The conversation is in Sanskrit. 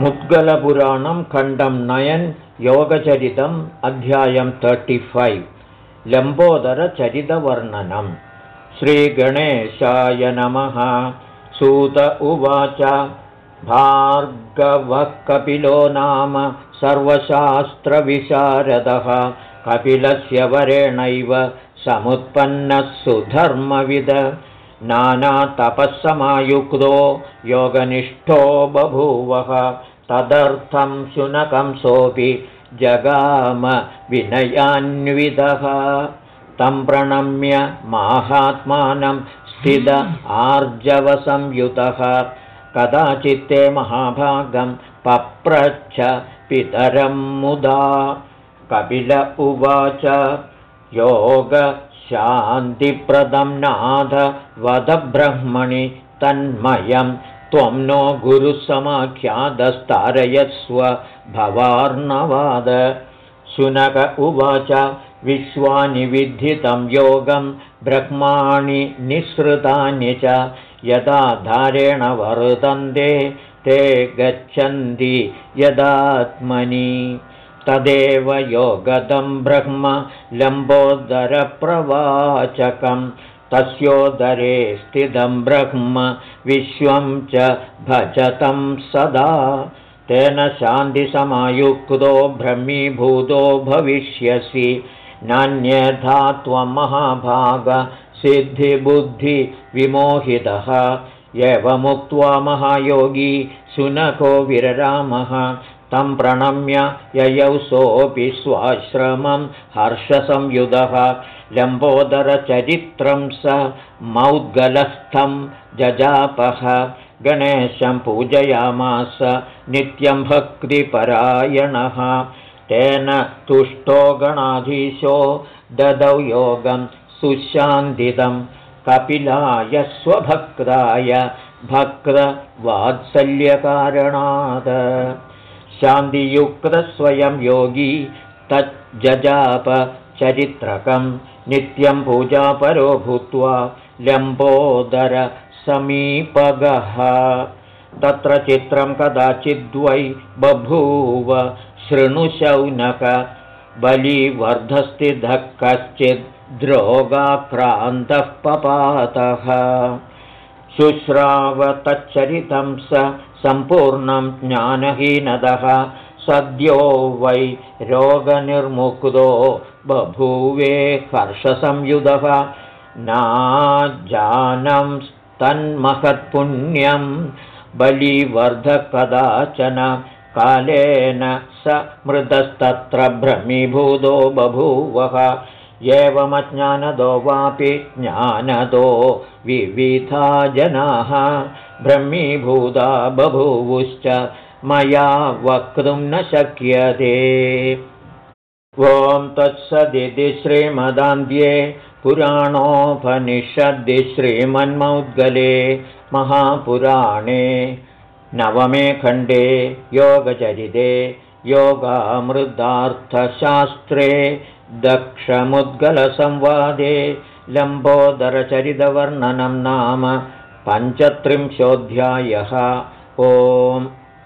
मुद्गलपुराणं खण्डं नयन् योगचरितम् अध्यायं तर्टिफैव् लम्बोदरचरितवर्णनं। श्रीगणेशाय नमः। सूत उवाच। भार्गवः कपिलो नाम सर्वशास्त्रविशारदः। कपिलस्य वरेणैव समुत्पन्नः सुधर्मविद नानातपःसमायुक्तो योगनिष्ठो बभूवः तदर्थं शुनकं सोऽपि जगाम विनयान्वितः। तं प्रणम्य माहात्मानं स्थित आर्जवसंयुतः कदाचित्ते महाभागं पप्रच्छ पितरं मुदा। कपिल उवाच योगशान्तिप्रदं नाथ वदब्रह्मणि तन्मयं त्वं नो गुरुसमाख्यादस्तारयस्व भवार्णवाद। शुनक उवाच विश्वानि विद्धितं योगं ब्रह्माणि निःसृतानि च। यदा धारेण वर्तन्ते ते गच्छन्ति यदात्मनि। तदेव योगदं ब्रह्म लम्बोदरप्रवाचकं तस्योदरे स्थितं ब्रह्म विश्वं च भजतं सदा। तेन शान्तिसमायुक्तो ब्रह्मीभूतो भविष्यसि। नान्यथा त्वं महाभागसिद्धिबुद्धिविमोहितः एवमुक्त्वा महायोगी शुनको विररामः तं प्रणम्य ययौ सोऽपि स्वाश्रमं हर्षसंयुधः। लम्बोदरचरित्रं स मौद्गलस्थं जजापः। गणेशं पूजयामास नित्यं भक्तिपरायणः। तेन तुष्टो गणाधीशो ददौ योगं सुशान्दितं कपिलाय स्वभक्ताय भक्तवात्सल्यकारणात् शान्तियुक्तस्वयं योगी तज्जजापचरित्रकं नित्यं पूजापरो भूत्वा लम्बोदरसमीपगः। तत्र चित्रं कदाचिद्वै बभूव शृणुशौनक बलिवर्धस्थितः कश्चिद्रोगाक्रान्तः पपातः शुश्रावतच्चरितं स सम्पूर्णं ज्ञानहीनदः। सद्यो वै रोगनिर्मुक्तो बभूवे हर्षसंयुधः। नाजानं तन्महत्पुण्यं बलिवर्धकदाचन कालेन स मृतस्तत्र भ्रमीभूतो बभूवः एवमज्ञानदो वापि ज्ञानदो विविधा जनाः ब्रह्मीभूता बभूवुश्च मया वक्तुं न शक्यते। ॐ तत्सदिति श्रीमदान्ध्ये पुराणोपनिषद्दि श्रीमन्मौद्गले महापुराणे नवमे खण्डे योगचरिते योगामृतार्थशास्त्रे दक्षमुद्गलसंवादे लम्बोदरचरितवर्णनं नाम पञ्चत्रिंशोऽध्यायः। ओम्